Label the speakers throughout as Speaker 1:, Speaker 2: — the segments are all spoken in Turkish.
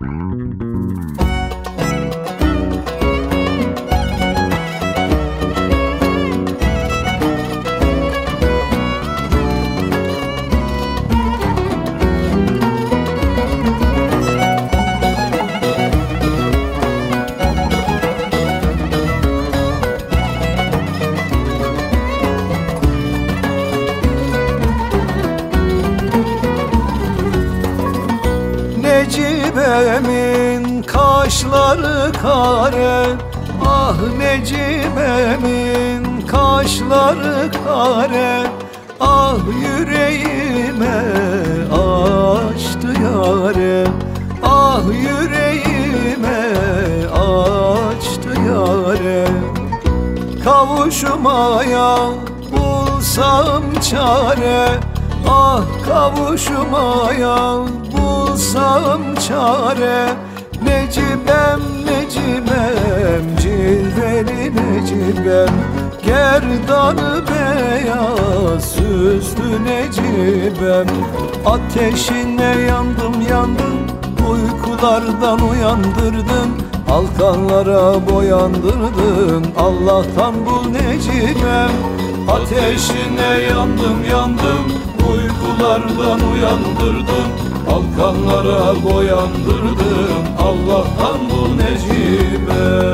Speaker 1: Mm-hmm. Necibemin kaşları kare Ah Necibemin kaşları kare. Ah yüreğime açtı yare Ah yüreğime açtı yare Kavuşmaya bulsam çare Ah kavuşmaya bulsam çare. Necibem Necibem cilveli Necibem. Gerdanı beyaz süslü Necibem. Ateşine yandım yandım Uykulardan uyandırdın. Halkanlara boyandırdın Allah'tan bul Necibem. Ateşine yandım yandım Uykulardan uyandırdın Halkanlara boyandırdın Allah'tan bul Necibem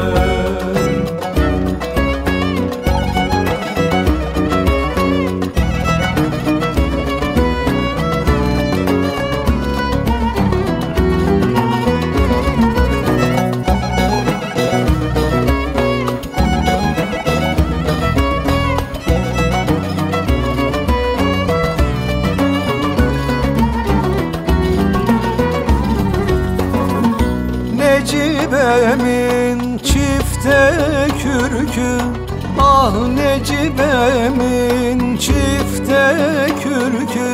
Speaker 1: çifte kürkü Ah Necibemin çifte kürkü.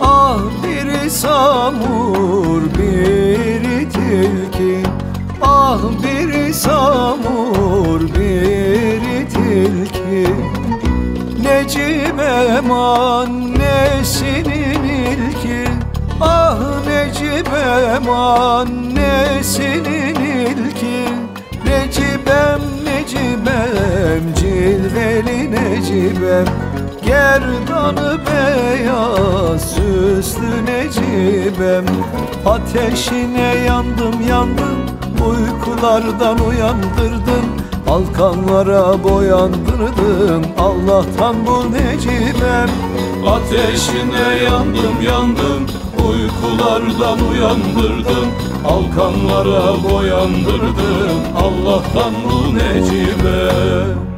Speaker 1: Ah biri samur biri tilki. Ah biri samur biri tilki. Necibem annesinin ilki. Ah Necibem annesinin ilki Necibem Necibem cilveli Necibem. Gerdanı beyaz süslü Necibem. Ateşine yandım yandım Uykulardan uyandırdın. Halkanlara boyandırdın Allah'tan bul Necibem. Ateşine yandım yandım Uykulardan uyandırdın Halkanlara boyandırdın Allah'tan bul Necibem